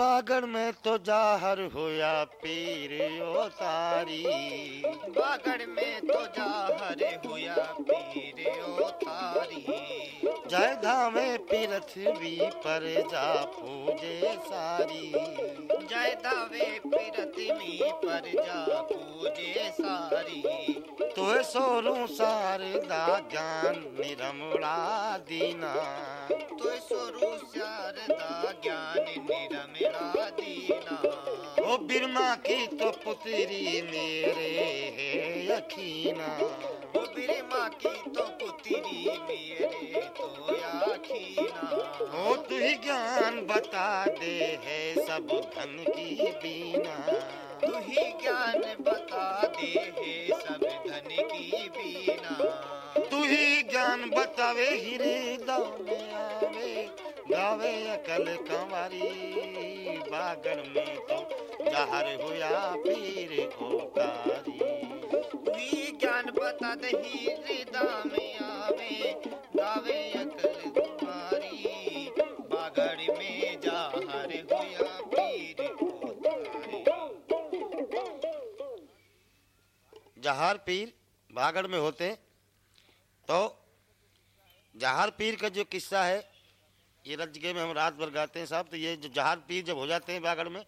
बागड़ में तो जाहर होया पीर ओ तारी। बागड़ में तो जाहर हुआ पीर ओ तारी। जय धामे पृथ्वी पर जा पूजे सारी। जय दावे पृथ्वी पर जा पूजे सारी। तोहे सोरू शारदा ज्ञान निरमला दीना। तो स्वरू शारदा ज्ञान बिरमा की तो पुत्री मेरे है यकीना ओ बिरमा की तो पुत्री मेरे तो आखीना ओ तू ही ज्ञान बता दे है सब धन की बीना। तू ही ज्ञान बता दे है सब धन की बीना। तू ही ज्ञान बतावे हृदय में आवे गावे अकल कंवारी बागड़ में तो जहर हुआ पीर ओकारी तू ज्ञान बता दही हृदय में आवे गावे अकल कुमारी बागड़ में जाहर हुआ पीर उतारे जहार पीर बागड़ में होते तो जहार पीर का जो किस्सा है ये रजगे में हम रात भर गाते हैं साहब तो ये जो जहार पीर जब हो जाते हैं बागड़ में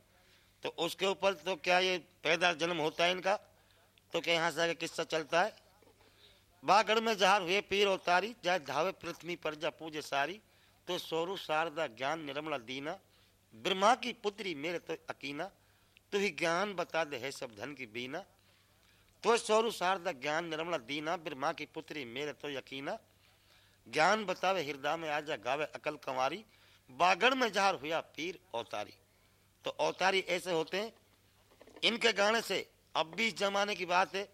तो उसके ऊपर तो क्या ये पैदा जन्म होता है इनका? तो क्या यहाँ से आगे किस्सा चलता है? बागड़ में जहार हुए पीर और तारी जाए धावे पृथ्वी पर जा पूजे सारी तो सोरू शारदा ज्ञान निर्मला दीना, ब्रह्मा की पुत्री मेरे तो अकीना, तू ही ज्ञान बता दे है सब धन की बीना। तो सौरु शारदा ज्ञान निर्मला दीना, ब्रह्मा की पुत्री मेरे तो यकीना। ज्ञान बतावे, हृदय में आजा गावे अकल कंवारी। बागड़ में जहार हुआ पीर औतारी तो औतारी ऐसे होते हैं, इनके गाने से अब भी जमाने की बात है,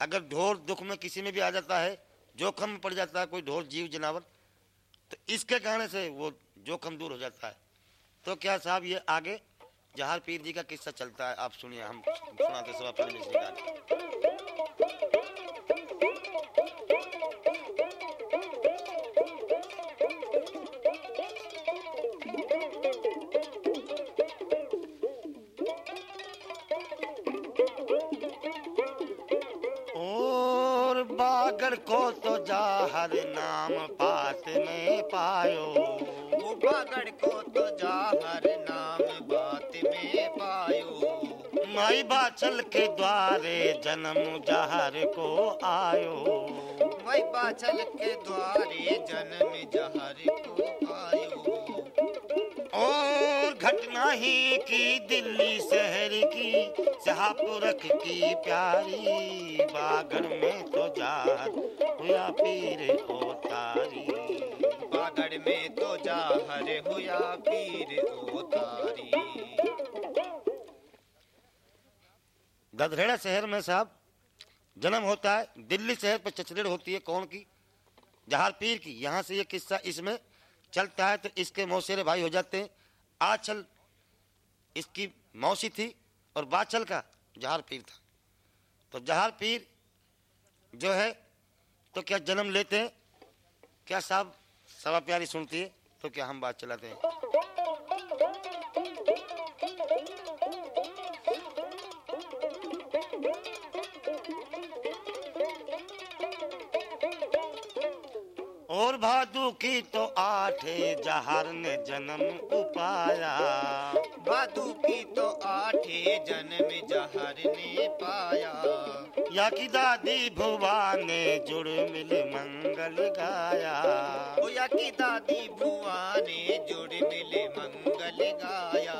अगर ढोर दुख में किसी में भी आ जाता है, जोखम में पड़ जाता है, कोई ढोर, जीव, जनावर तो इसके गाने से वो जोखम दूर हो जाता है। तो क्या साहब ये आगे जहार पीर जी का किस्सा चलता है? आप सुनिए, हम सुनाते पहले बागर को तो जाहर नाम पात में पायो। वो को तो जाहर नाम बात में पायो। माई बाचल के द्वारे जन्म जहर को आयो। वही बाचल के द्वारे जन्म जहर को आयो। और घटना ही की दिल्ली शहर की शाहपुरख की प्यारी। बागड़ में तो जार हुआ पीर ओ तारी। बागड़ में तो जाहर हुआ पीर उतारी गधरेड़ा शहर में साहब जन्म होता है। दिल्ली शहर पर चचरेड़ होती है कौन की? जहार पीर की। यहाँ से ये किस्सा इसमें चलता है तो इसके मौसेरे भाई हो जाते हैं। आचल, इसकी मौसी थी और बाचल का जहार पीर था। तो जहार पीर जो है तो क्या जन्म लेते हैं? क्या साहब सवा प्यारी सुनती है? तो क्या हम बात चलाते हैं? और भादू की तो आठे जहर ने जन्म उपाया। भादु की तो आठे जन्म जहर ने पाया। या की दादी भुवा ने जुड़ मिल मंगल गाया। ओ या की दादी बुआ ने जुड़ मिले मंगल गाया।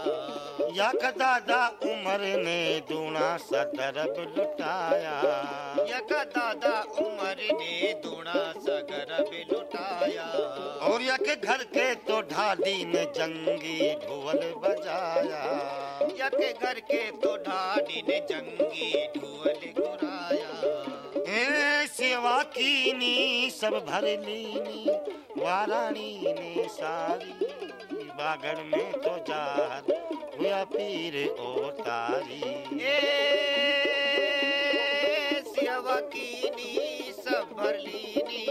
या का दादा उमर ने दूना सदरब लुटाया। या का दादा उमर ने दूना सगरब के घर के तो ढाडी ने जंगी ढोल बजाया। या के घर के तो ढाडी ने जंगी ढोल गुराया। ए सेवा कीनी सब भर लीनी वाराणी ने सारी। बागड़ में तो जार हुआ पीर ओ तारी। ए सियावा कीनी सब भर लीनी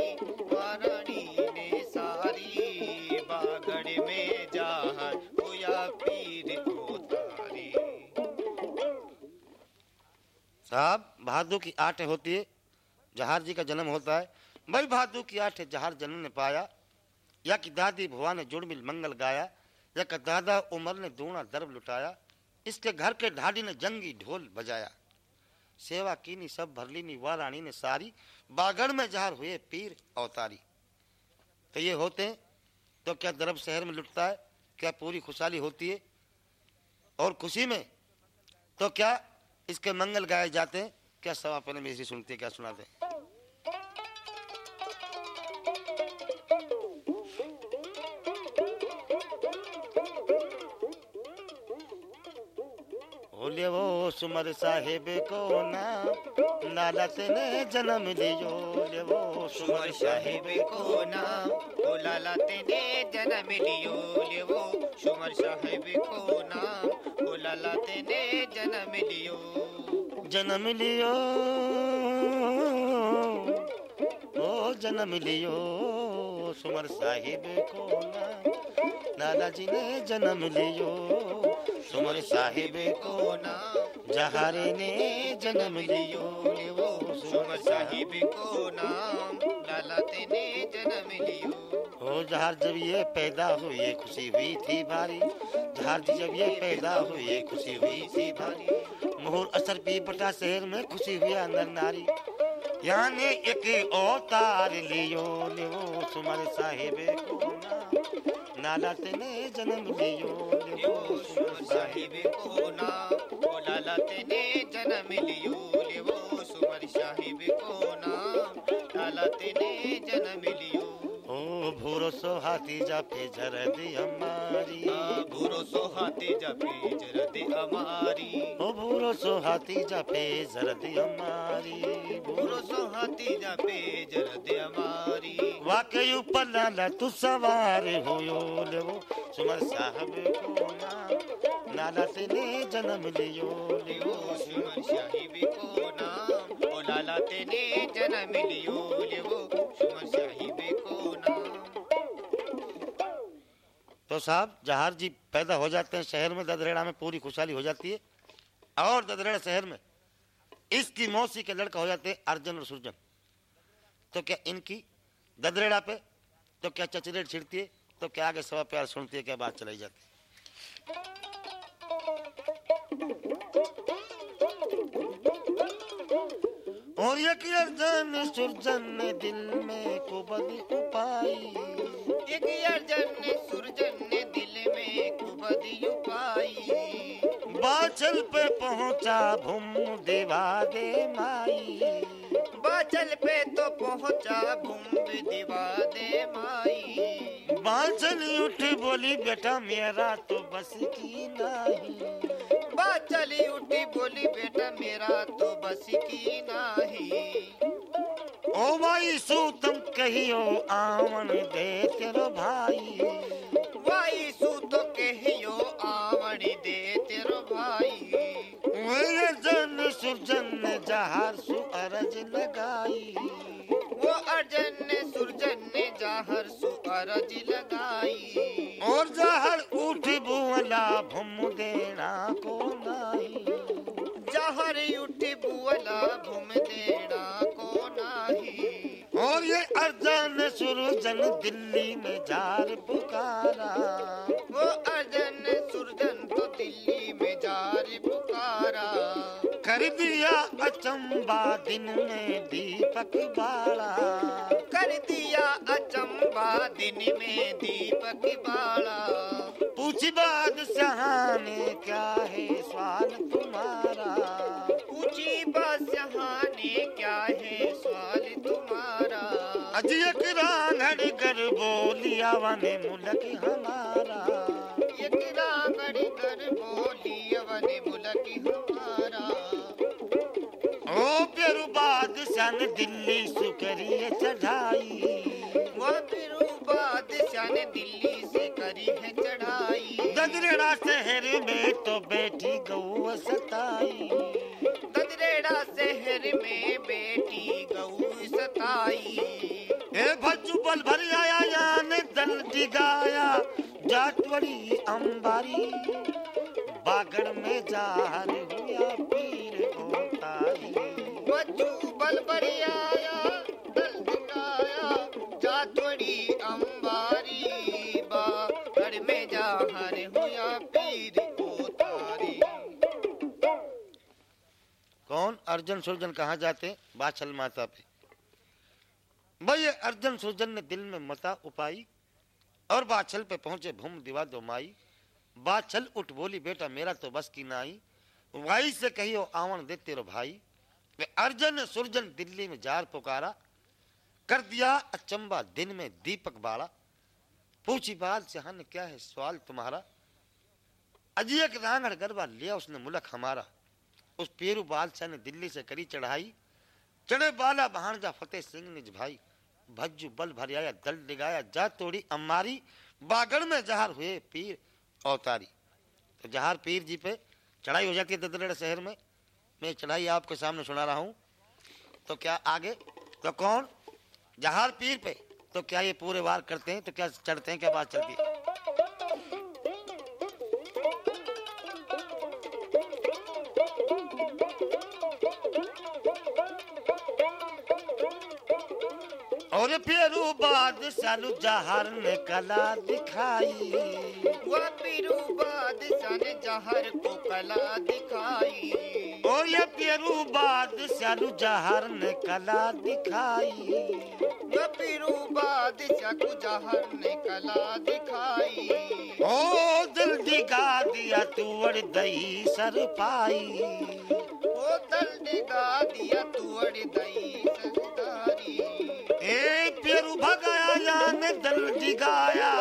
भादु की आठ होती है, जहार जी का जन्म होता है। भाई भादु की आठ जहार जन्म ने पाया। या कि दादी भुआ ने जुड़मिल मंगल गाया, या कि दादा उमर ने दूना दर्ब लुटाया। इसके घर के ढाडी ने जंगी ढोल बजाया। सेवा कीनी सब, भरलीनी वाराणी ने सारी। बागड़ में जहार हुए पीर अवतारी। तो ये होते हैं। तो क्या दरब शहर में लुटता है? क्या पूरी खुशहाली होती है? और खुशी में? तो क्या इसके मंगल गाए जाते हैं। क्या सवा पहले में इसी सुनते क्या सुनाते बोले वो सुमर साहेब को ना लालत ने जन्म लियो। ले वो सुमर साहिब को नाम ओ लाला तेने जन्म लियो। ले वो सुमर साहिब को नाम ओ लाला तेने जन्म लियो। जन्म लियो। ओ जन्म लियो, सुमर साहिब को ना। जी ने जन्म लियो, सुमर साहिब को नाम जहारे ने जन्म लियो वो सुमर साहिब को नाम लाला तेने जन्म लियो। ओ जहार जब ये पैदा हुई खुशी हुई थी भारी। जहार जब ये पैदा हुई खुशी हुई थी भारी। मोहर असर पी बटा शहर में खुशी हुई अंदर नारी। यहाँ ने एक अवतार लियो ले वो सुमर साहिब को ना। नाला तेने जन्म लियो यो वो सुमर साहिब को नाम ओ लाला तेने जन्म लियो ले वो सुमर साहिब को नाम लाला तेने जन्म लियो भूरो सो हाथी जापे झर दी हमारी भूरो सो हाथे जपे जरदे अमारी। ओ भूरो सो हाथी जापे झर दी हमारी भूरो सो हाथी जपे जरदे अमारी। वाकई ऊपर लाला तू सवार हो यो ले वो सुमर साहब को ना नाला तेने जन्म लियो ले वो सुमर साहिब को नाम ओ लाला तेने जन्म लियो लियो सुमर साहिब को तो साहब, जहार जी पैदा हो जाते हैं शहर में, ददरेड़ा में पूरी खुशहाली हो जाती है। और ददरेड़ा शहर में इसकी मौसी के लड़का हो जाते हैं अर्जन और सुरजन। तो क्या इनकी ददरेड़ा पे तो क्या चचरेट छिड़ती है तो क्या आगे सवा प्यार सुनती है, क्या बात चलाई जाती है? और ये कि अर्जन सुरजन ने दिल में कुबद उपाई। अर्जन ने सुरजन ने दिल में कुबदी पाई बाचल पे पहुँचा भूम देवा दे माई। बाचल पे तो पहुँचा भूम दीवा दे माई। बाचल उठ बोली बेटा मेरा तो बस की नहीं। बाचली उठी बोली बेटा मेरा तो बस की नाही। ओ भाई सू तुम कहियो आवन दे तेरो भाई। वाई सू तो कहियो आवणी दे तेरो भाई। वे जन सुरजन जहार सु अरज लगाई। वो अर्जन ने सुरजन ने जाहर सु अरज लगाई। और जहर उठ बुअला भूम देना को नहीं जहर उठ बुअला भूम देना ये अर्जन सुरजन दिल्ली में जार पुकारा। वो अर्जन ने सुरजन तो दिल्ली में जार पुकारा। कर दिया अचंबा दिन में दीपक बाड़ा। कर दिया अचंबा दिन में दीपक बाला पूछ बाद सहाने क्या है? रांगड़ कर बोलिया वने मुलक हमारा। एक रागड़ कर बोली अवन मुलक हमारा। ओ पेरु बादशाह ने दिल्ली सुकरिए चढ़ाई। वह फिर बादशाह ने दिल्ली से करी है चढ़ाई। ददरेड़ा शहर में तो बैठी गौ सताई। ददरेड़ा शहर में बेटी गऊ सताई। ए भज्जू बल भर आया यान दल डिगाया जाटवड़ी अंबारी बागड़ में हुआ पीर वो भज्जू बल दल अंबारी में जा हर हुआ पीर को कौन अर्जुन सुरजन कहाँ जाते बाछल माता पे। भाई ये अर्जुन सुरजन ने दिल में मता उपाई और बाछल पे पहुँचे भूम दिवा दो माई। बाछल उठ बोली, बेटा, मेरा तो बस की नाई। वाई से कहियो आवन दे तेरो भाई। वे अर्जुन सुरजन दिल्ली में जार पुकारा। कर दिया अचंबा दिन में दीपक बाड़ा पूछी, बाल जहान, क्या है सवाल तुम्हारा? अजय के रांगड़ गरबा लिया उसने मुलक हमारा। उस पेरू बादशाह ने दिल्ली से करी चढ़ाई। चढ़े बाला बहानजा फतेह सिंह निज भाई। भज्जू बल भर आया दल डिगाया जा तोड़ी अम्मारी, बागड़ में जहार हुए पीर अवतारी। तो जहार पीर जी पे चढ़ाई हो जाती है ददरेड़ शहर में। मैं चढ़ाई आपके सामने सुना रहा हूँ। तो क्या आगे? तो कौन? जहार पीर पे। तो क्या ये पूरे वार करते हैं? तो क्या चढ़ते हैं? क्या बात चलती है? और पेरू बाद सालू जहार ने कला दिखाई। वह पीरू बादशाह ने जहर को कला दिखाई। और ये पेरू बाद सालू जहार ने कला दिखाई। वह पीरू बादशाह को जहर ने कला दिखाई। ओ दिल दिखा दिया तू अड़ दही सर पाई। वो दल डिगा दिया तुअड़ दई सरदारी ए पेरू भगाया जान दल दिगाया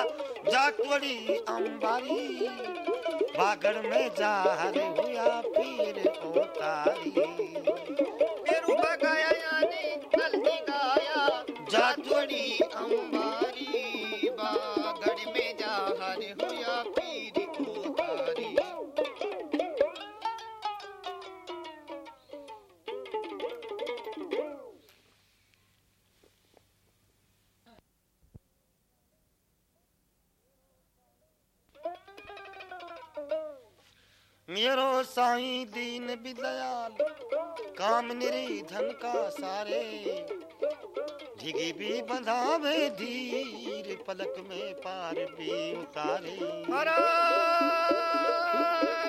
जातवड़ी अंबारी बागड़ में जाहर हुआ पीर उतारी। पेरू बगाया यानी दल डिगाया जातवड़ी अंबारी मेरो साईं दीन भी दयाल काम निरी धन का सारे। झिगी भी बंधावे धीर पलक में पार भी उतारे।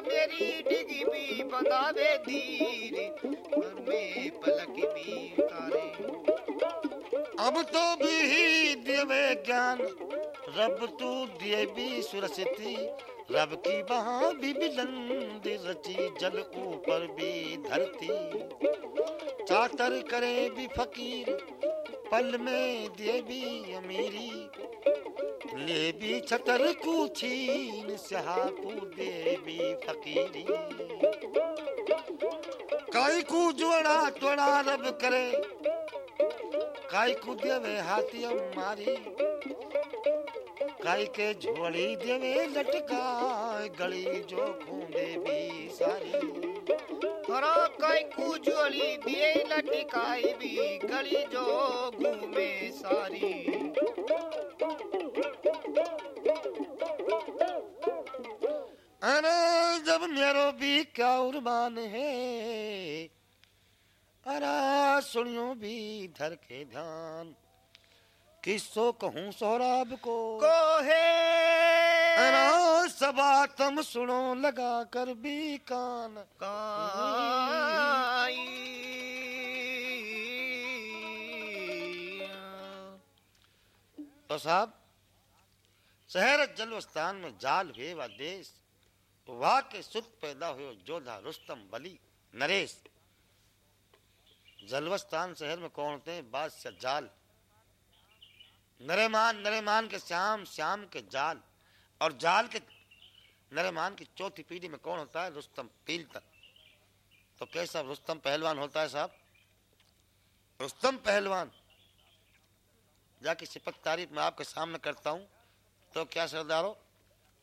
मेरी डिगी भी बंधावे धीर और में पलक भी उतारे। अब तो भी देवे ज्ञान रब तू दिए भी सुरसती रब की बहा भी बिलंद रची, जल ऊपर भी धरती। चातर करे भी फकीर, पल में दे भी अमीरी। ले भी छतर को छीन सहापू दे भी फकीरी। काई को जोड़ा तोड़ा रब करे, काई को देवे हाथी मारी काई के झोली देवे लटका, गली जो खूंदे भी सारी। हरा कई कुजोली दिए लटकाई भी गली जो घूमे सारी। अरे, जब मेरो भी क्या उर्बान है, अरे, सुनियो भी धर के ध्यान। किसो कहूँ सौराब को? को है अरे सबा तुम सुनो लगा कर भी कान। काई। तो साहब शहर जलवस्थान में जाल हुए व देश वाह के सुख पैदा हुए जोधा रुस्तम बली नरेश। जलवस्थान शहर में कौन हैं बादशाह जाल। नरेमान नरेमान के श्याम श्याम के जाल। और जाल के नरेमान की चौथी पीढ़ी में कौन होता है? रुस्तम पील तक। तो कैसा रुस्तम पहलवान होता है साहब? रुस्तम पहलवान। जाके सिपत तारीफ़ मैं आपके सामने करता हूँ। तो क्या सरदारो?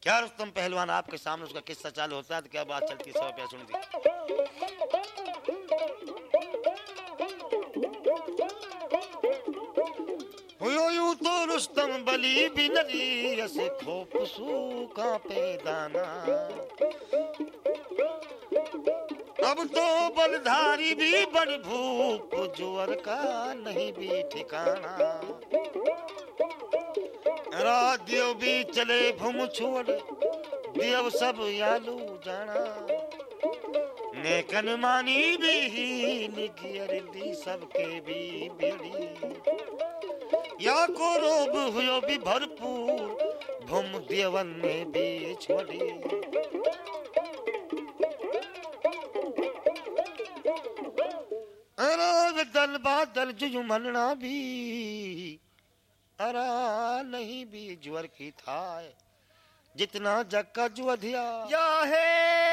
क्या रुस्तम पहलवान आपके सामने उसका किस्सा चालू होता है? तो क्या बात चलती है? सौ रुपया सुन दी। तो रुस्तम बली भी नरी ऐसे खोप सूखा पे दाना अब तो बलधारी भी बड़ भूप जुअर का नहीं भी ठिकाना। राधियो भी चले भूम छोड़ देव सब यालू जाना। नेकन मानी भी ही निगियर दी सबके भी बेड़ी या को रोब हुयो भी भरपूर भूम देवन ने भी छोड़ी अरे दल बादल जुजु मनना भी अरा नहीं भी जुअर की था जितना जग का जुअधिया या है!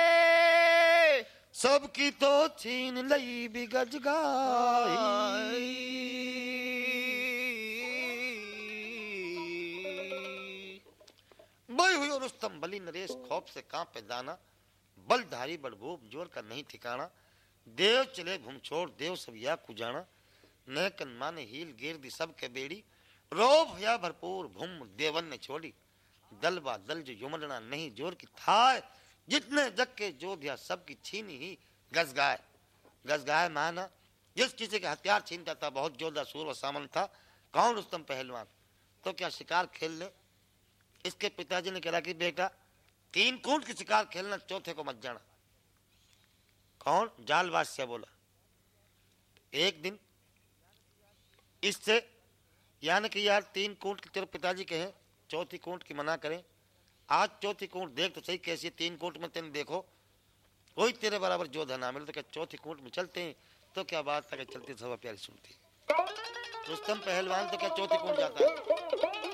सबकी तो छीन लई भी गज रुस्तम बली नरेश खौफ से कांपे दाना, बलधारी बड़भूप ज़ोर का नहीं ठिकाना, देव चले भूम छोड़, देव सब या कुजाना नैकन माने हील गिर दी सब के बेड़ी रोब या भरपूर भूम देवन ने छोड़ी दल बा दल जो युमलना नहीं ज़ोर की थाय, जितने जग के जो जोधिया सबकी छीनी ही गज गाय गज गाय माना, जिस किसी के हथियार छीनता था, बहुत जोधा सूर व सामन था, कौन रुस्तम पहलवान? तो क्या शिकार खेल ले? इसके पिताजी ने कहा कि बेटा, तीन कूट की शिकार खेलना चौथे को मत जाना। कौन? जालबाज से बोला। एक दिन इससे, यानी कि यार तीन कूट की तेरे पिताजी कहे चौथी कूट की मना करें। आज चौथी कूट देख तो सही कैसी तीन कूट में तेने देखो। कोई तेरे बराबर जोधा ना मिले तो क्या चौथी कूट में चलते हैं? तो क्या बात था चलती सभा प्यारी सुनती रुस्तम पहलवान तो क्या चौथी कूट जाता है?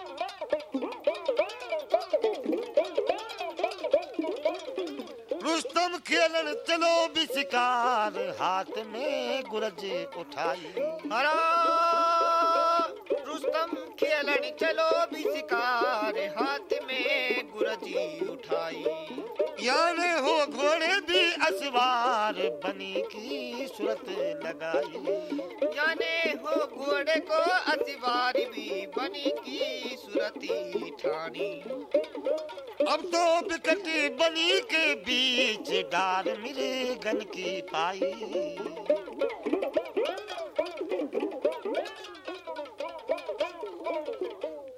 रुस्तम खेलन चलो भी शिकार। हाथ में गुरज उठाई। हरा रुस्तम खेलन चलो भी शिकार। हाथ में गुरजी उठाई। यार हो घोड़े भी असवार बनी की सूरत लगाई। जाने हो घोड़े को अतिवार भी बनी की सुरती ठानी। अब तो बिकटी बनी के बीच डार मेरे गन की पाई।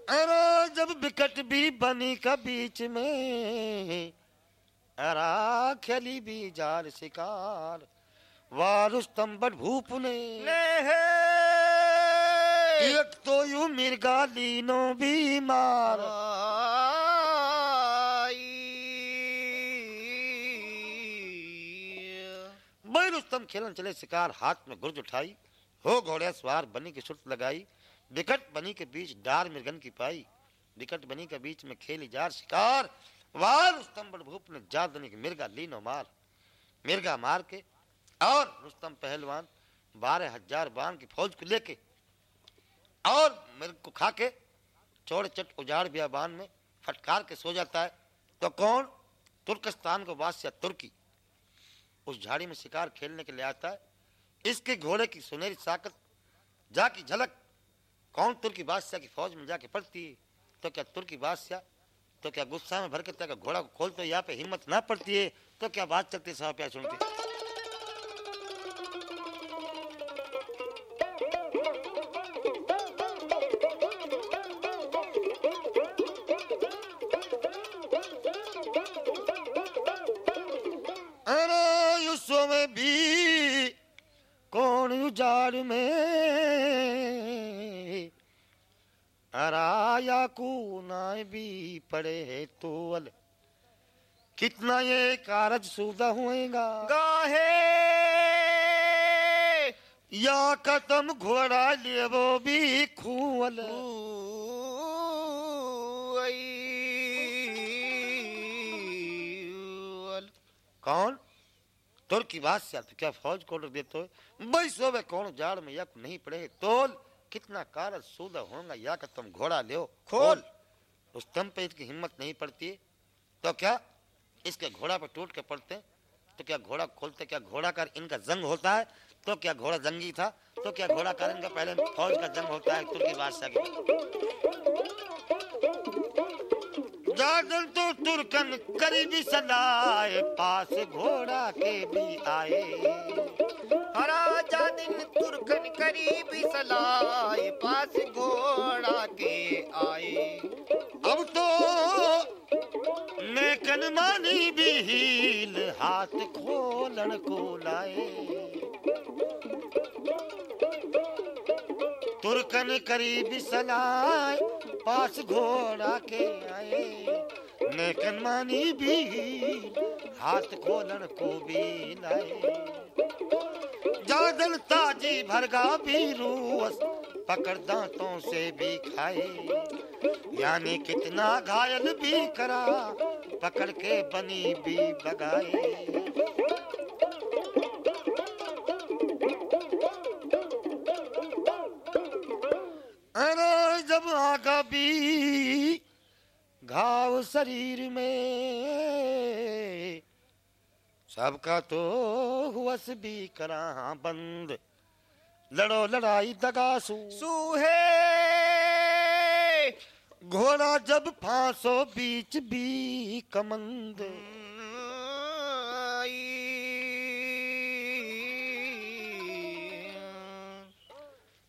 अरे जब बिकट भी बनी का बीच में अरा खेली भी जार शिकार वाह रुस्तम बड़ भूप ने एक तो यू मिर्गा लीनो भी मार भाई रुस्तम खेलन चले शिकार हाथ में गुर्ज उठाई हो घोड़े सवार बनी की सुरत लगाई विकट बनी के बीच डार मिर्गन की पाई विकट बनी के बीच में खेली जार शिकार वार रुस्तम भूप ने जा की मिर्गा लीनो मार, मिर्गा मार के और रुस्तम पहलवान बारह हज़ार बाण की फौज को लेके और मिर्ग को खा के चौड़ चट उजाड़ बियाबान में फटकार के सो जाता है। तो कौन? तुर्कस्तान को बादशाह तुर्की। उस झाड़ी में शिकार खेलने के लिए आता है। इसके घोड़े की सुनहरी साकत, जाकी झलक, कौन तुर्की बादशाह की फौज में जाके पड़ती है? तो क्या तुर्की बादशाह तो क्या गुस्सा में भर के घोड़ा को खोलते यहाँ पे हिम्मत ना पड़ती है? तो क्या बात चलती साहब क्या सुनती। कारज सूदा होएगा। गाहे या कदम घोड़ा ले वो भी खूल कौन? तुर की बात से तो क्या फौज को देते हो? भाई सो वे कौन? जाड़ में या नहीं पड़े। तोल कितना कारज सूदा होगा या का तुम घोड़ा ले खोल। उस तम पे इसकी हिम्मत नहीं पड़ती। तो क्या? इसके घोड़ा पर टूट के पड़ते तो क्या घोड़ा खोलते, क्या घोड़ा का इनका जंग होता है? तो क्या घोड़ा जंगी था? तो क्या घोड़ा का इनका पहले फौज का जंग होता है तुर्की बादशाह के जादन तो तुर्कन करीबी सदाए, पास घोड़ा के भी आए। राजा दिन तुर्कन करीब सलाए पास घोड़ा के आए। अब तो मानी भी हील हाथ खोलन को लाए। तुर्कन करीब सलाए पास घोड़ा के आए। नेकन मानी भी हाथ खोलन को भी लाए। जादल ताजी भरगा भी रूस पकड़ दांतों से भी खाए। यानी कितना घायल भी करा पकड़ के बनी भी बगाए अरे जब आगा भी घाव शरीर में, सबका तो हुस भी करा बंद। लड़ो लड़ाई दगासू। सूहे घोड़ा जब फांसो बीच भी कमंद।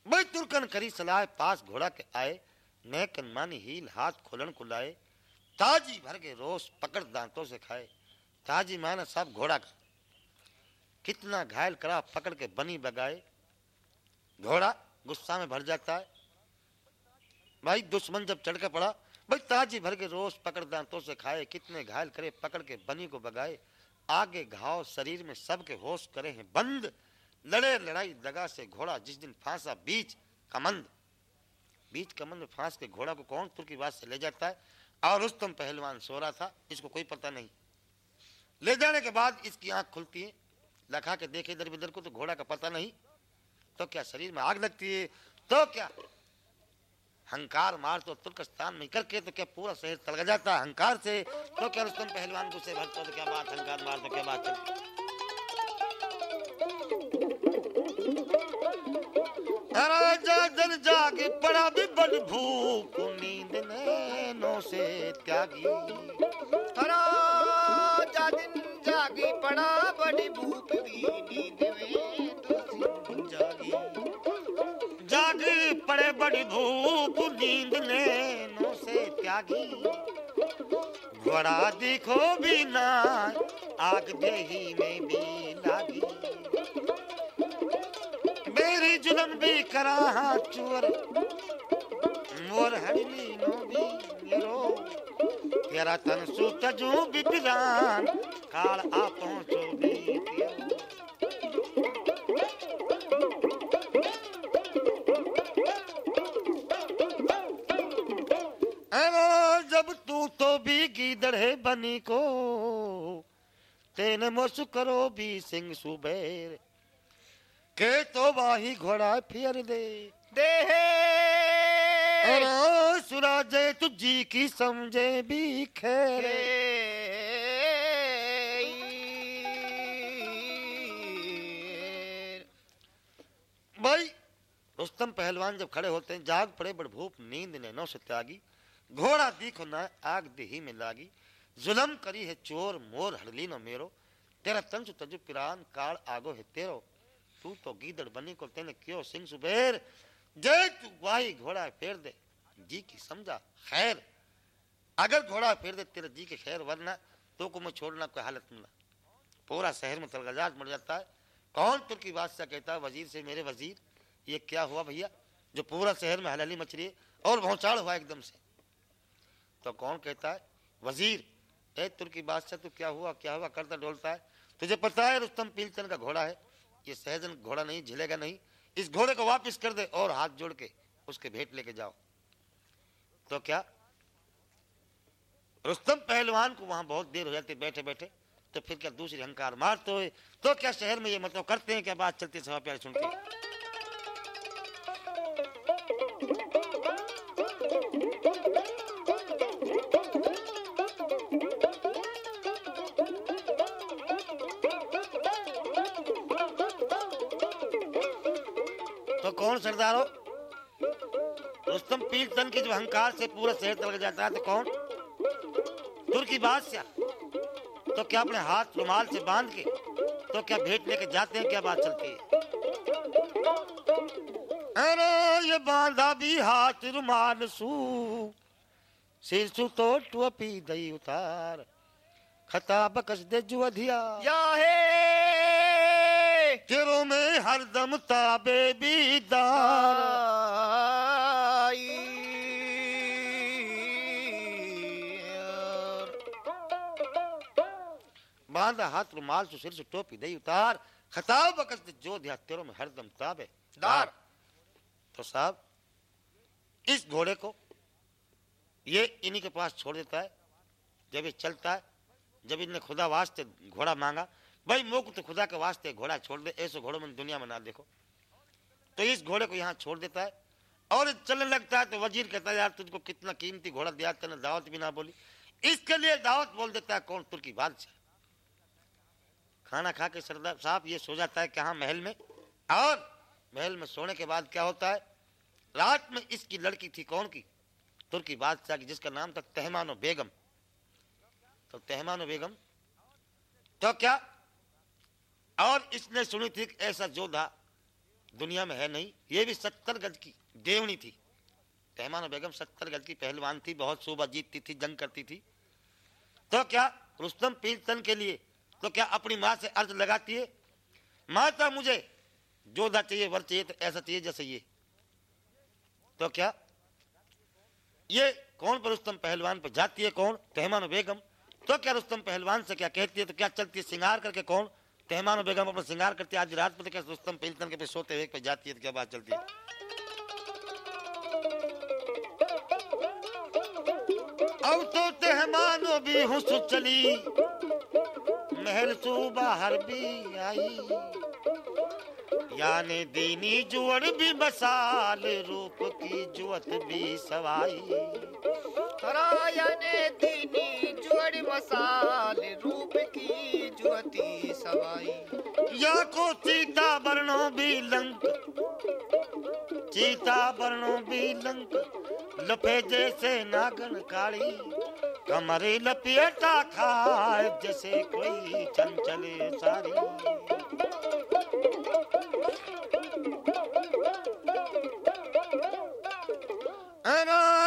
भाई तुरकन करी सलाह पास घोड़ा के आए मैं कनमानी हील हाथ खोलन को लाए। ताजी भर के रोस पकड़ दांतों से खाए। ताजी माना सब घोड़ा का। कितना घायल करा पकड़ के बनी बगाए। घोड़ा गुस्सा में भर जाता है। भाई दुश्मन जब चढ़ के पड़ा, भाई ताजी भर के रोज पकड़ दांतों से खाए, कितने घायल करे, पकड़ के बनी को बगाए। आगे घाव शरीर में सबके होश करे हैं बंद। लड़े लड़ाई दगा से घोड़ा, जिस दिन फांसा बीच कमंद। बीच कमंद में फांस के घोड़ा को कौन तुर की बात से ले जाता है? और रुस्तम पहलवान सो रहा था, इसको कोई पता नहीं। ले जाने के बाद इसकी आँख खुलती है। लखा के देखे इधर इधर को तो घोड़ा का पता नहीं। तो क्या शरीर में आग लगती है? तो क्या? हंकार मार तो तुर्कस्तान में करके तो क्या पूरा शहर तलग जाता हंकार से तो क्या रुस्तम पहलवान गुस्से भरता तो क्या बात, हंकार मार तो क्या बात राजा जागे, पड़ा भी बड़ भूख, नींद नैनों से त्यागी। राजा दिन जागी, पड़ा बड़ी भूख भी, नींद में जाग, पड़े बड़ी भूख नींद नैनों से त्यागी। घोड़ा देखो भी ना, आग देही में भी लागी मेरी जुलम भी करा हाथ चोर, मोर हड़ली नो भी मेरो तेरा तन सुत जो बिपिरान काल आ पहुंचो भी तेरो। है बनी को। तेने मोस करो भी सिंह सुबेर। के तो वाही घोड़ा फिर दे। देहे। अरे सुराजे तुझी की समझे भी खेर। भाई रुस्तम पहलवान जब खड़े होते हैं जाग पड़े बड़भूप नींद ने नौ से त्यागी। घोड़ा दीखो ना, आग देही में लागी। जुलम करी है चोर, मोर हड़ली न मेरो। तेरा तंज तजु पिरान, काल आगो है तेरो। तू तो गीदड़ बनी को तेने क्यों सिंह सुबेर? जय तू, वाही घोड़ा फेर दे। जी की समझा, खैर। अगर घोड़ा फेर दे, तेरे जी के खैर वरना तो को मैं छोड़ना कोई हालत ना पूरा शहर में तलगजाज मर जाता है। कौन तुर्की बादशाह कहता है, वज़ीर से मेरे वज़ीर, ये क्या हुआ भैया? जो पूरा शहर में हलाली मच रही है और भौचाड़ हुआ एकदम से। तो कौन कहता है? वज़ीर। ए, तुर्की बादशाह तो क्या हुआ? क्या हुआ? करता डोलता है। तुझे पता है, रुस्तम पीलचंद का घोड़ा है। ये सहजन घोड़ा नहीं, झिलेगा नहीं। इस घोड़े को वापस कर दे और हाथ जोड़ के उसके भेंट लेके जाओ। तो क्या? रुस्तम पहलवान को वहाँ बहुत देर हो जाती बैठे बैठे। तो फिर क्या दूसरी हंकार मारते हुए? तो क्या शहर में ये मतलब करते हैं? क्या बात चलती सभा प्यार सुन कौन सरदार? हो रुस्तम पीर तन की जब अहंकार से पूरा शहर तलक जाता है तो कौन? तुर्की बादशाह तो क्या अपने हाथ रुमाल से बाँध के तो क्या भेंट लेके जाते हैं? क्या बात चलती है? अरे ये बांधा भी हाथ रुमाल सू। सिर सु तो टोपी दई उतार। खता बकस दे जुअधिया या है! में हरदम ताबे बीदार बांधा हाथ रुमाल से सिर से टोपी दई उतार। खताब बकस जो दिया तेरों में हरदम ताबे दार। तो साहब इस घोड़े को ये इन्हीं के पास छोड़ देता है। जब ये चलता है जब इनने खुदा वास्ते घोड़ा मांगा भाई मोक तो खुदा के वास्ते घोड़ा छोड़ दे, ऐसे घोड़ों में दुनिया में ना देखो। तो इस घोड़े को यहाँ छोड़ देता है। और चलने लगता है तो वज़ीर कहता है, यार, तुझको कितना कीमती घोड़ा दिया तेने दावत भी ना बोली। इसके लिए दावत बोल देता है, कौन तुर्की बादशाह? खाना खा के सरदार साहब ये सो जाता है कहाँ महल में। और महल में सोने के बाद क्या होता है? रात में इसकी लड़की थी कौन की? तुर्की बादशाह की, जिसका नाम था तहमानो बेगम। तो तहमानो बेगम तो क्या और इसने सुनी थी ऐसा जोधा दुनिया में है नहीं, ये भी सत्तर गज की देवनी थी। तहमानो बेगम सत्तर गज की पहलवान थी, बहुत शोभा जीतती थी, जंग करती थी। तो क्या रुस्तम पीरतन के लिए तो क्या अपनी माँ से अर्ज़ लगाती है? माता, मुझे जोधा चाहिए, वर चाहिए तो ऐसा चाहिए जैसे ये। तो क्या ये कौन पर रुस्तम पहलवान पर जाती है, कौन? तहमान बेगम। तो क्या रुस्तम पहलवान से क्या कहती है तो क्या चलती है, सिंगार करके कौन? तहमान बेगम अपना श्रृंगार करती आज रात तो क्या रुस्तम पहलतन के पे सोते हुए जाती है तो क्या बात चलती है? अब तो तहमानो भी हुस चली। महल सु बाहर भी आई। यानी दीनी जुअर भी बसाल रूप की जुअत भी सवाई। रायने दीनी जुअड़ मसाल रूप की सवाई या को चीता वर्णो भी लंक। चीता वर्णो भी लंक। लफे जैसे नागन काली। कमरे लपेटा खाए जैसे कोई चंचले सारी।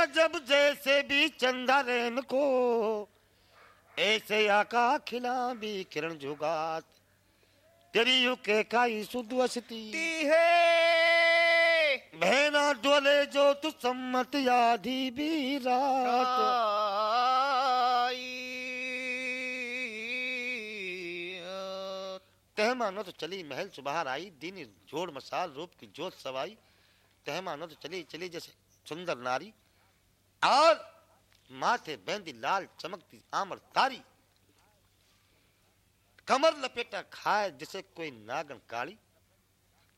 जब जैसे भी चंदा रेन को ऐसे आका खिला भी किरण जुगात। तेरी युके काई सुदवसती। ती है। बहना डोले जो तू सम्मत यादी भी रात। तह मानो तो चली महल से बाहर आई दिन जोड़ मसाल रूप की जोत सवाई। तह मानो तो चली चली जैसे सुंदर नारी। और माथे बेंदी, लाल, चमकती, आमर, तारी। कमर लपेटा खाए जैसे कोई नागन काली।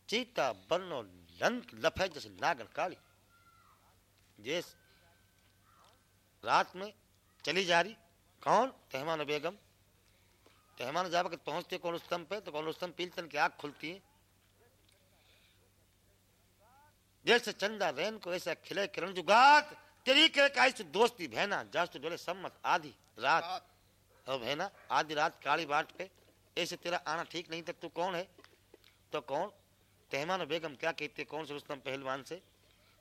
चीता बनो लंक लफे जैसे नागन काली। जैस रात में चली जा रही। कौन? तहमान बेगम। तहमान जाकर पहुँचते कौन स्तंभ पे? तो कौन स्तंभ पीलतन की आँख खुलती है। जैसे चंदा, रैन को ऐसा खिले किरण जुगात। तरीके का इस दोस्ती बहना जास तो डोले सम्मत आधी रात। और बहना आधी रात काली बाट पे ऐसे तेरा आना ठीक नहीं था तू कौन है? तो कौन? तहमान बेगम क्या कहती कौन से रुस्तम पहलवान से?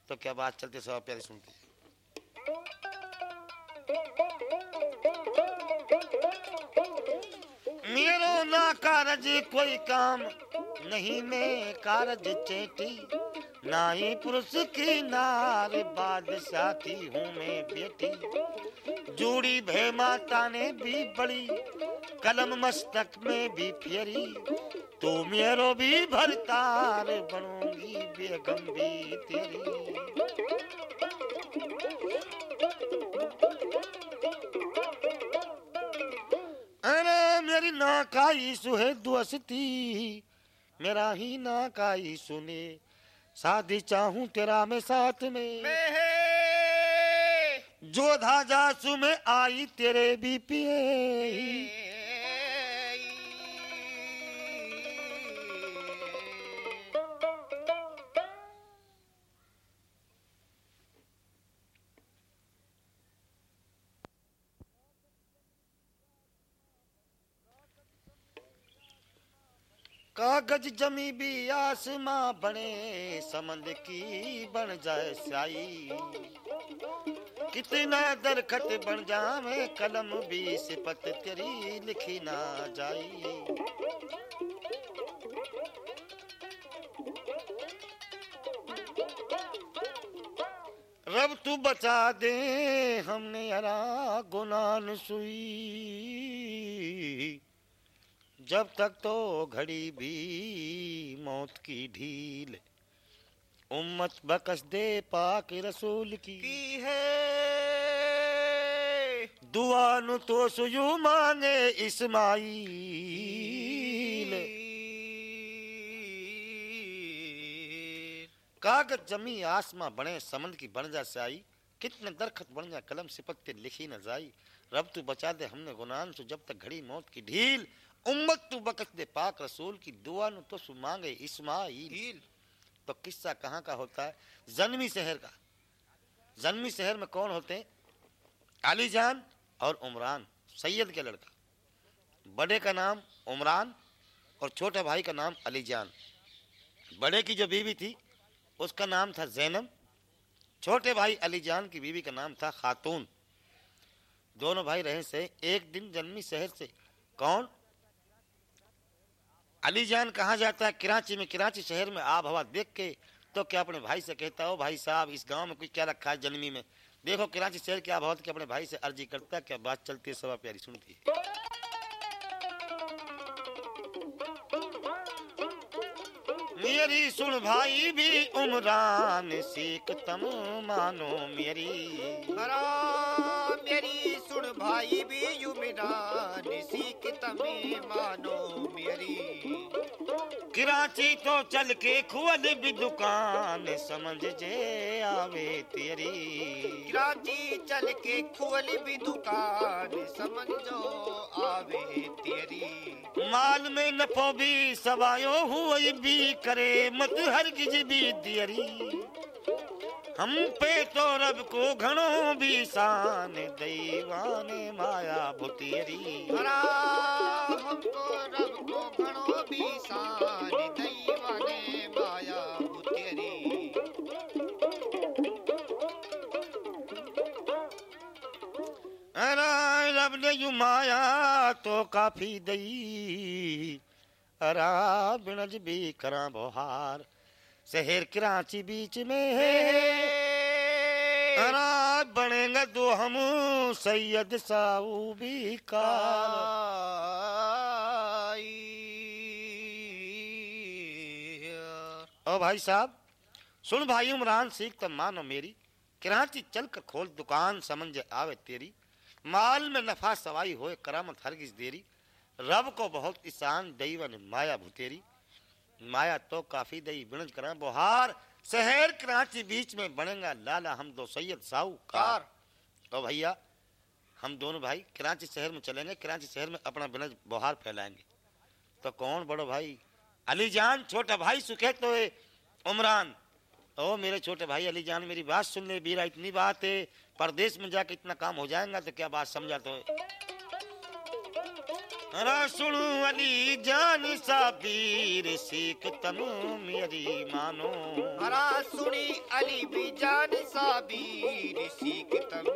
तो क्या बात चलते सब प्यारी सुनती। मेरो ना कारज कोई काम नहीं मैं कारज चेटी। ना ही पुरुष की नार बादशाह की हूँ मैं बेटी। जूड़ी भय माता ने भी बड़ी, कलम मस्तक में भी फेरी। तू मेरो भी भरतार बनूँगी बेगम भी तेरी। अरे मेरी नाकाई सुहे दुअसती मेरा ही नाकाई सुने। शादी चाहू तेरा में साथ में। में धाजा जोधा जासू में आई तेरे भी कागज़ जमी भी आसमां बने, समंद की बन जाए स्याही। कितना दरखत बन जावे, कलम भी सिपत तेरी लिखी ना जाई। रब तू बचा दे, हमने अरा गुनान सुई। जब तक तो घड़ी भी मौत की ढील उम्मत बकस दे पाक रसूल की। की है? दुआ नु तो सुयू मांगे इस्माइल कागज़ जमी आसमां बने समंद की बन जा साई कितने दरखत बन जा कलम सिपत्ते लिखी न जाई। रब तू बचा दे हमने गुनान से जब तक घड़ी मौत की ढील उम्मत तू बकस दे पाक रसूल की दुआ नु तो सु मांगे इस्माइल ढील तो किस्सा कहाँ का होता है? जन्मी शहर का। जन्मी शहर में कौन होते हैं? अली जान और उमरान सैयद के लड़का। बड़े का नाम उमरान और छोटे भाई का नाम अली जान। बड़े की जो बीवी थी उसका नाम था जैनम छोटे भाई अली जान की बीवी का नाम था खातून। दोनों भाई रहे से एक दिन जन्मी शहर से। कौन? अली जान कहाँ जाता है? कराची में, कराची शहर में आब हवा देख के तो क्या अपने भाई से कहता हो, भाई साहब, इस गाँव में कुछ क्या रखा है जन्मी में? देखो, कराची शहर की आब हवा के अपने भाई से अर्जी करता क्या बात चलती है सवा प्यारी सुनती है। मेरी सुन भाई भी उमरान सीख तम मानो मेरी। मेरी सुन भाई भी युमिरान सीख तम मानो कराची तो चल के खुअल भी दुकान समझ जे आवे तेरी। कराची चल के खोल भी दुकान समझो आवे तेरी। माल में नफो भी सवायो हुई भी करे मत हर हरगिज भी दियरी हम पे तो रब को घणो भी शान दैवाने माया भुतियरी हरा हमको रब को घणो यू माया तो काफ़ी दई। अरा बिनज भी करा बोहार, शहर कराची बीच में है। अरा बनेगा दो हम, सैयद साऊ भी कार। ओ भाई साहब सुन भाई उमरान सीख तब मानो मेरी कराची चल कर खोल दुकान समझ आवे तेरी माल में नफा सवाई होए करामत हरगिज देरी रब को बहुत ईसान दैवन माया भुतेरी माया तो काफ़ी दई बिणज करा बोहार शहर कराची बीच में बनेगा लाला हम दो सैयद साहू कार तो भैया हम दोनों भाई कराची शहर में चलेंगे कराची शहर में अपना बिनज बोहार फैलाएँगे। तो कौन बड़ो भाई अली जान छोटा भाई सुखे तो है, उमरान। ओ, मेरे छोटे भाई अली जान मेरी बात सुन ले, बीरा इतनी बात है, परदेश में जाके इतना काम हो जाएगा तो क्या बात समझा तो सुनो अली जान सा पीर सीख तनु मेरी मानो। हरा सुनी अली भी जान साबीर, सीख तम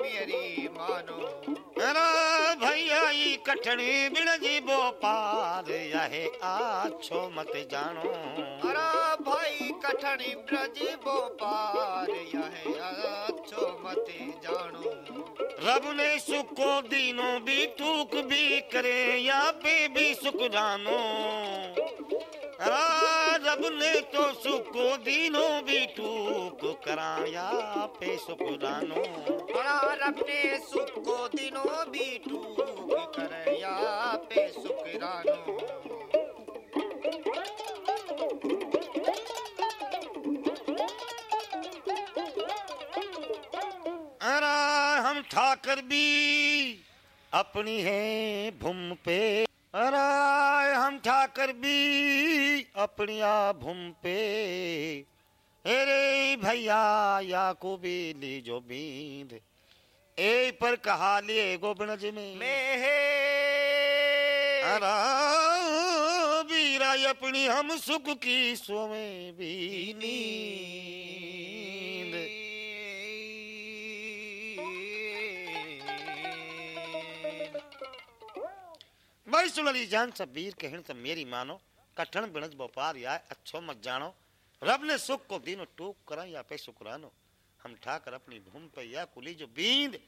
मेरी मानो। अरे भैया ई कठणी बिणजी बोपार यहे आछो मत जानो हरा भाई कठणी ब्रज बोपार यह अच्छो मत जानो रब ने सुखो दीनो भी टूक भी करे या पे भी सुख जानो। रब ने तो सुखो दीनो भी टूक कराया पे सुख जानो रब ने सुख को दिनों भी टूक कर पे सुकरानो अरा हम ठाकर भी अपनी है भूम पे। अरा हम ठाकर भी अपनी भूम पे। अरे भैया या को भी ली जो बींद। ए पर कहा लिए गोबणज में। में अरा बीरा अपनी हम सुख की सोमे भी। भाई सुन अली जान सब वीर कहण सब मेरी मानो कठण बिणज व्यापार या अच्छो मत जानो। रब ने सुख को दीनो टूक करा या पे शुक्रानो। हम ठाकर अपनी धूम पे या कुली जो बींद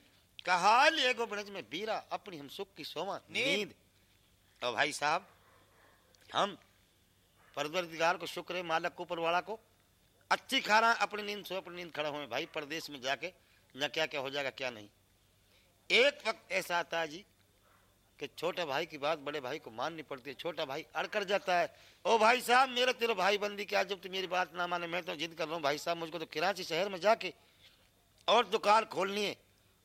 कहा एगो बिणज में बीरा अपनी हम सुख की सोमा नींद। और भाई साहब हम परवरदिगार को शुक्र है मालक ऊपर वाला को अच्छी खा रहा अपनी नींद सो अपनी नींद खड़ा हुए। भाई परदेश में जाके न क्या क्या हो जाएगा क्या नहीं। एक वक्त ऐसा आता जी कि छोटे भाई की बात बड़े भाई को माननी पड़ती है। छोटा भाई अड़कर जाता है। ओ भाई साहब, मेरा तेरा भाई बंदी क्या जब तू मेरी बात ना माने, मैं तो जिद कर रहा हूँ, भाई साहब, मुझको तो कराची शहर में जाके और दुकान खोलनी है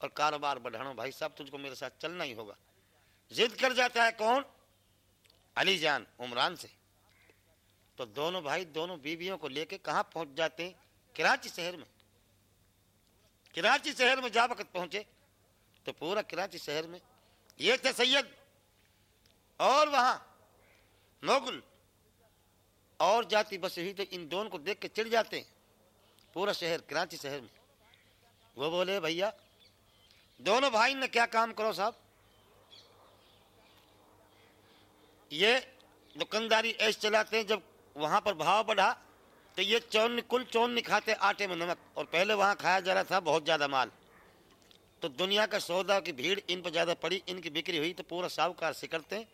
और कारोबार बढ़ाना। भाई साहब, तुझको मेरे साथ चलना ही होगा। जिद कर जाता है कौन? अली जान, उमरान से। तो दोनों भाई, दोनों बीवियों को लेके कहाँ पहुँच जाते हैं? कराची शहर में। कराची शहर में जा वक्त पहुँचे तो पूरा कराची शहर में ये थे सैयद, और वहाँ मोगल और जाति बस यही तो इन दोनों को देख के चिढ़ जाते हैं। पूरा शहर, कराची शहर में। वो बोले, भैया, दोनों भाई ने क्या काम करो साहब? ये दुकानदारी ऐसे चलाते हैं, जब वहाँ पर भाव बढ़ा तो ये चौन, कुल चौन नहीं खाते आटे में नमक, और पहले वहाँ खाया जा रहा था बहुत ज़्यादा माल। तो दुनिया का सौदा की भीड़ इन पर ज़्यादा पड़ी, इनकी बिक्री हुई तो पूरा साहूकार सिकरते हैं।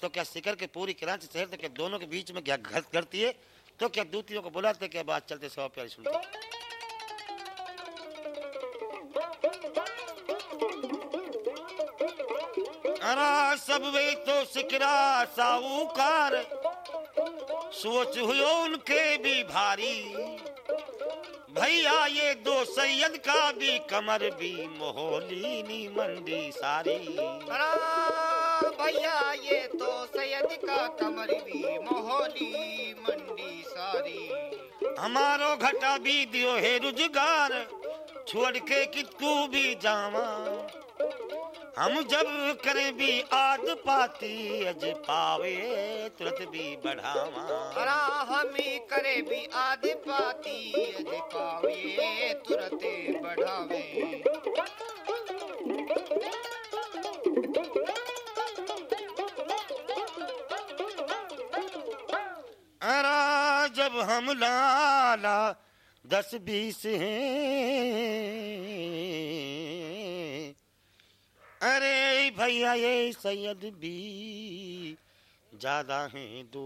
तो क्या सिकर के पूरी कराची शहर तो क्या दोनों के बीच में क्या घट करती है? तो क्या दूतियों को बुलाते क्या बात चलते सौ प्यारी सुनते अरा सब वे तो सिकरा साहूकार, सोच हुई उनके भी भारी। भैया ये दो सैयद का भी कमर भी मोहली नी मंडी सारी भैया ये तो सैयद का कमर भी मोहली मंडी सारी। हमारो घटा भी दियो है रुजगार छोड़ के कि तू भी जावा। हम जब करें भी आद पाती अज पावे तुरंत भी बढ़ावा। अरा हमी करे भी आदि पाती अज पावे तुरते बढ़ावे। अरा जब हम लाला दस बीस हैं। अरे भैया ये सैयद भी ज़्यादा है दो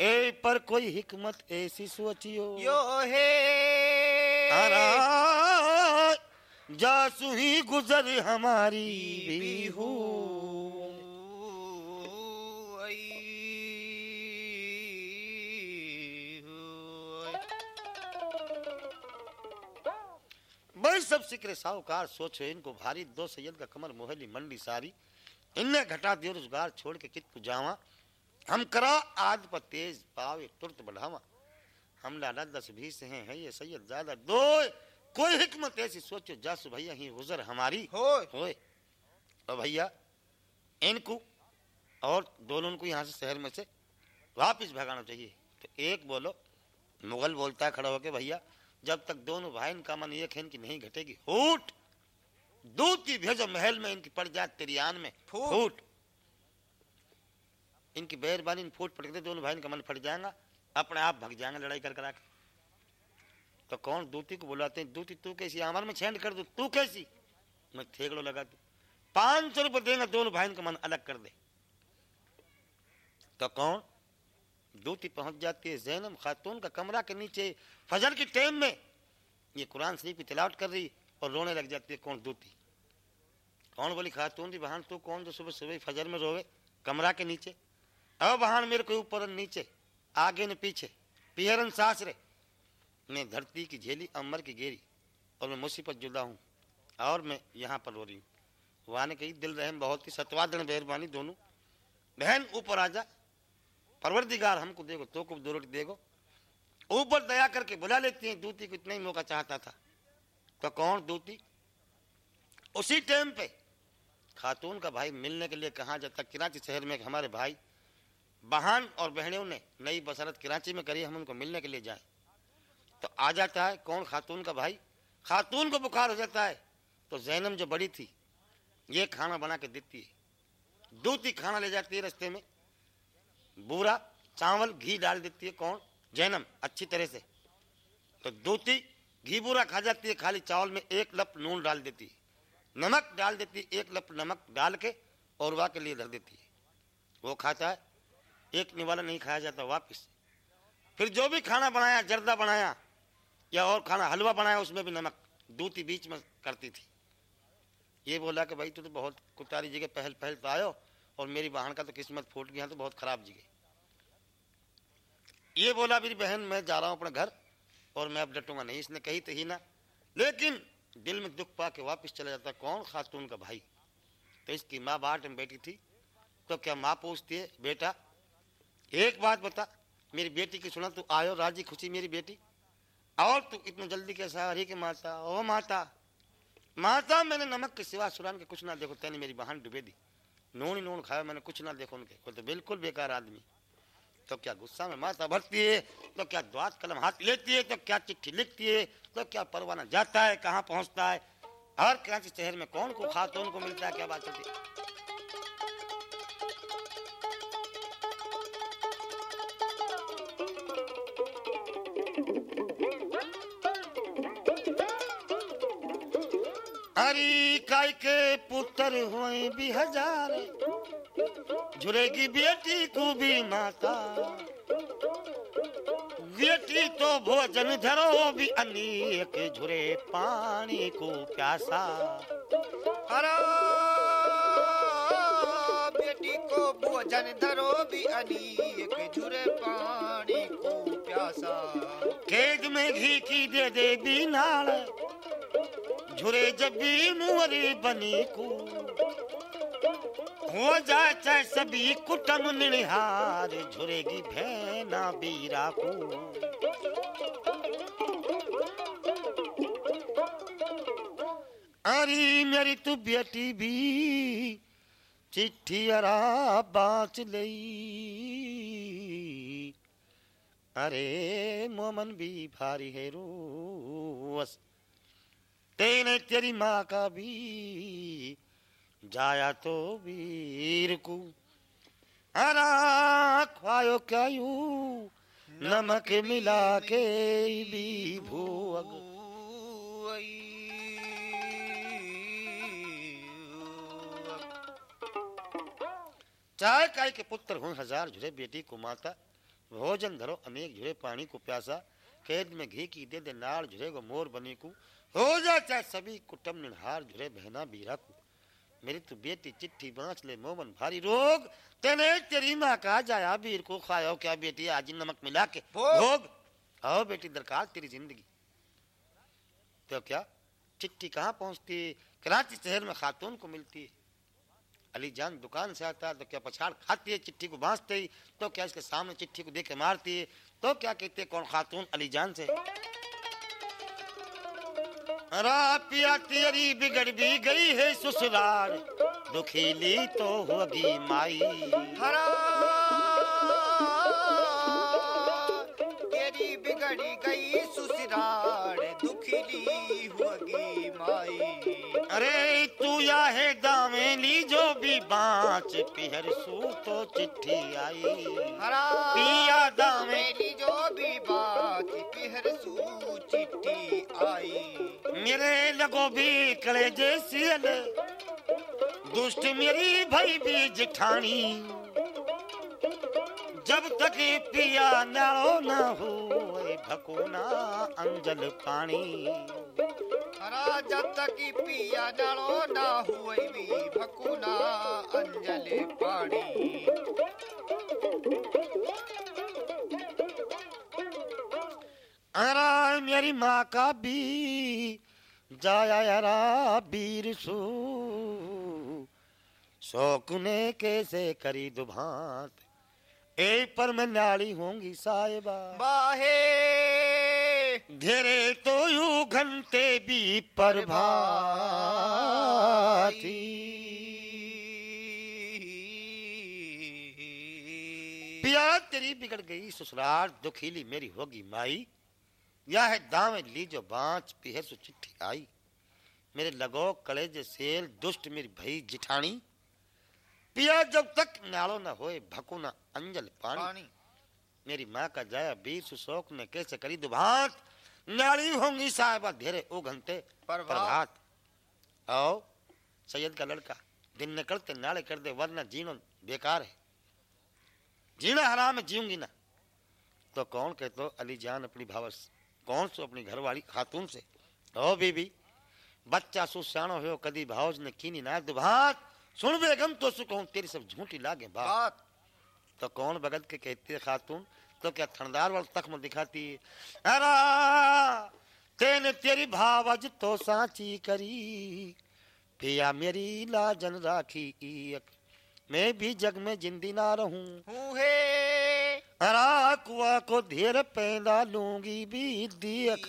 ए पर कोई हिकमत ऐसी सोचियो। यो हे। जासू जासु ही गुजर हमारी भी हो। बड़े सब सिकरे साहूकार सोचो इनको भारी दो सैयद का कमर मोहली मंडी सारी। इनने घटा दियो रोज़गार छोड़ के कित जावा हम करा आज पर तेज पावे तुरंत बढ़ावा। हम लाला दस बीस हैं है ये सैयद ज़्यादा। दो कोई हिकमत ऐसी सोचो जासु भैया ही गुजर हमारी। होय होए। और भैया इनको और दोनों को यहाँ से शहर में से वापिस भगाना चाहिए। तो एक बोलो मुगल बोलता है खड़ा होके भैया जब तक दोनों भाई का मन एक है इनकी नहीं घटेगी। फूट! दूध की भेजो महल में इनकी पड़ जाए तिरियान में। फूट। इनकी बेरबानी इन फूट पटकते दोनों भाई का मन फट जाएगा। अपने आप भग जाएँगे लड़ाई कर करा के तो कौन दूती को बुलाते हैं? दूती तू कैसी? हमारे में छेंड कर दू तू कैसी? मैं ठेकड़ो लगा दू। पाँच सौ रुपये देंगे दोनों भाई का मन अलग कर दे। तो कौन? दूती पहुँच जाती है जैनम खातून का कमरा के नीचे, फजर की टाइम में। ये कुरान शरीफ की तिलावत कर रही और रोने लग जाती है कौन दूती कौन बोली, खातून दी बहन, तू कौन जो सुबह सुबह फजर में रोवे? कमरा के नीचे। अब बहन, मेरे को ऊपर नीचे, आगे न पीछे पिहरन सास रे मैं धरती की झेली, अमर की गेरी और मैं मुसीबत जुदा हूँ, और मैं यहाँ पर रो रही हूँ। वहाँ ने कही दिल रहम, बहुत ही सतवा दिन मेहरबानी दोनों। बहन, ऊपर आ जा परवरदिगार हमको देखो तो को दो रोटी ऊपर दया करके बुला लेती हैं, दूती को इतना ही मौका चाहता था। तो कौन दूती? उसी टाइम पे खातून का भाई मिलने के लिए कहा जाता? कराची शहर में हमारे भाई, बहन और बहनों ने नई बसरत कराची में करी, हम उनको मिलने के लिए जाए। तो आ जाता है, कौन खातून का भाई? खातून को बुखार हो जाता है। तो जैनम जो बड़ी थी, ये खाना बना के देती है। दूती खाना ले जाती है रस्ते में। बूरा, चावल, घी डाल देती है कौन? जैनम, अच्छी तरह से। तो दूती घी बूरा खा जाती है, खाली चावल में एक लप नून डाल देती है। नमक डाल देती है, एक लप नमक डाल के और वाह के लिए धर देती है। वो खाता है, एक निवाला नहीं खाया जाता, वापिस। फिर जो भी खाना बनाया, जर्दा बनाया, या और खाना, हलवा बनाया, उसमें भी नमक दूती बीच में करती थी। ये बोला कि भाई, तू तो बहुत कुतारी जगह पहल पहल तो आयो और मेरी बहन का तो किस्मत फूट गया तो बहुत खराब जी गई। ये बोला, मेरी बहन, मैं जा रहा हूँ अपने घर, और मैं अब डटूँगा नहीं। इसने कही तो ही ना। लेकिन दिल में दुख पा के वापिस चला जाता, कौन खातून का भाई? तो इसकी माँ बाट में बैठी थी। तो क्या माँ पूछती है, बेटा, एक बात बता, मेरी बेटी की सुना, तू आयो राज़ी खुशी मेरी बेटी? और तू इतना जल्दी कैसे आ रही कि माता, ओ माता माता, मैंने नमक के सिवा सुरान के कुछ ना देखो, तेने मेरी बहन डुबे दी। नून ही नून खाया, मैंने कुछ ना देखो उनके। तो बिल्कुल बेकार आदमी। तो क्या गुस्सा में माता भरती है तो क्या द्वात कलम हाथ लेती है तो क्या चिट्ठी लिखती है तो क्या परवाना जाता है, कहाँ पहुँचता है? हर कराची शहर में कौन को खाता, उनको मिलता है, क्या बात होती है? हरी काय के पुत्र हुए भी हज़ार। झुरेगी बेटी को भी माता। बेटी तो भोजन धरो भी अनेक झुरे पानी को प्यासा। हरा बेटी को भोजन धरो भी अनेक झुरे पानी को प्यासा। केग में घी की दे दे भी झुरे जब भी मुहरी बनी को। हो जाए चाहे सभी कुटम निहार झुरेगी भैना बीरा को। अरे मेरी तू बेटी भी चिट्ठी अरा बाँच लई। अरे मोमन भी भारी है रोस तेने तेरी माँ का भी, जाया तो वीर को। ख्वायो क्या यू नमक मिला के भी भूअग चाहे काय के पुत्र हो हज़ार झुरे बेटी को माता, भोजन धरो अनेक झुरे पानी को प्यासा कैद में घी की दे दे नाड़ झुरे को मोर बनी को। हो जा चाहे सभी कुटम निहार झुरे बहना बीरा को। मेरी तो बेटी चिट्ठी बांच ले मोमन भारी रोग। तेने तेरी माँ कहा जाया वीर को खाओ क्या बेटी आज नमक मिला के? भोग। आओ बेटी दरकार तेरी ज़िंदगी। तो क्या? चिट्ठी कहाँ पहुँचती? कराची शहर में खातून को मिलती। है अली जान दुकान से आता है तो क्या पछाड़ खाती है चिट्ठी को बांसते ही? तो क्या इसके सामने चिट्ठी को देख के मारती है? तो क्या कहते कौन खातून? अली जान से। अरा पिया तेरी बिगड़ भी गई है ससुराल। दुखीली तो होगी माई। हरा तेरी बिगड़ी गई ससुराल दुखिली होगी माई। अरे तू या है दामेली जो भी बाँच पिहर सू तो चिट्ठी आई। हरा पिया मेरी जो भी बात पिहर सू आई मेरे लगो भी कले जैसी अले दुष्ट मेरी भाई भी जिठानी जब तक पिया नालो न हो भकोना अंजल पानी हरा जब तक पिया डालो ना भी भकुना अंजल पानी अरा मेरी माँ का भी जाया यारा बीर सू। शौक ने कैसे करी दुभात ए पर मैं नाली होंगी साहिबा। बाहे। घेरे तो यू घंटे भी पर भाती। तेरी बिगड़ गई ससुराल दुखीली मेरी होगी माई। या है दावे लीजो बाँच पिहे सु चिट्ठी आई। मेरे लगो कलेजे सेल दुष्ट मेरी भई जिठानी पिया जब तक नालो न होए भको न अंजल पानी पानी मेरी माँ का जाया बीर सुशोक ने कैसे करी दुभात? नाली होंगी साहिबा धेरे ओ घंटे प्रभात। आओ सैयद का लड़का दिन निकलते नाले कर दे वरना जीना बेकार है। जीना हराम है जीऊँगी ना। तो कौन कहते अली जान अपनी भावस कौन सो अपनी घरवाली खातून से? ओ बीबी बच्चा सु सियाणो हो कदी भावज ने कीनी ना दुभात सुन बेगम तो सु कहूँ तेरी सब झूठी लागे बात तो कौन बगत के कहती है खातून? तो क्या थनदार वाला तख्म दिखाती है अरा तेने तेरी भावज तो सांची करी पिया मेरी लाजन राखी एक मैं भी जग में जिंदी ना रहूँ। हूँ अरा कुआ को धेर पैदा लूँगी भी देख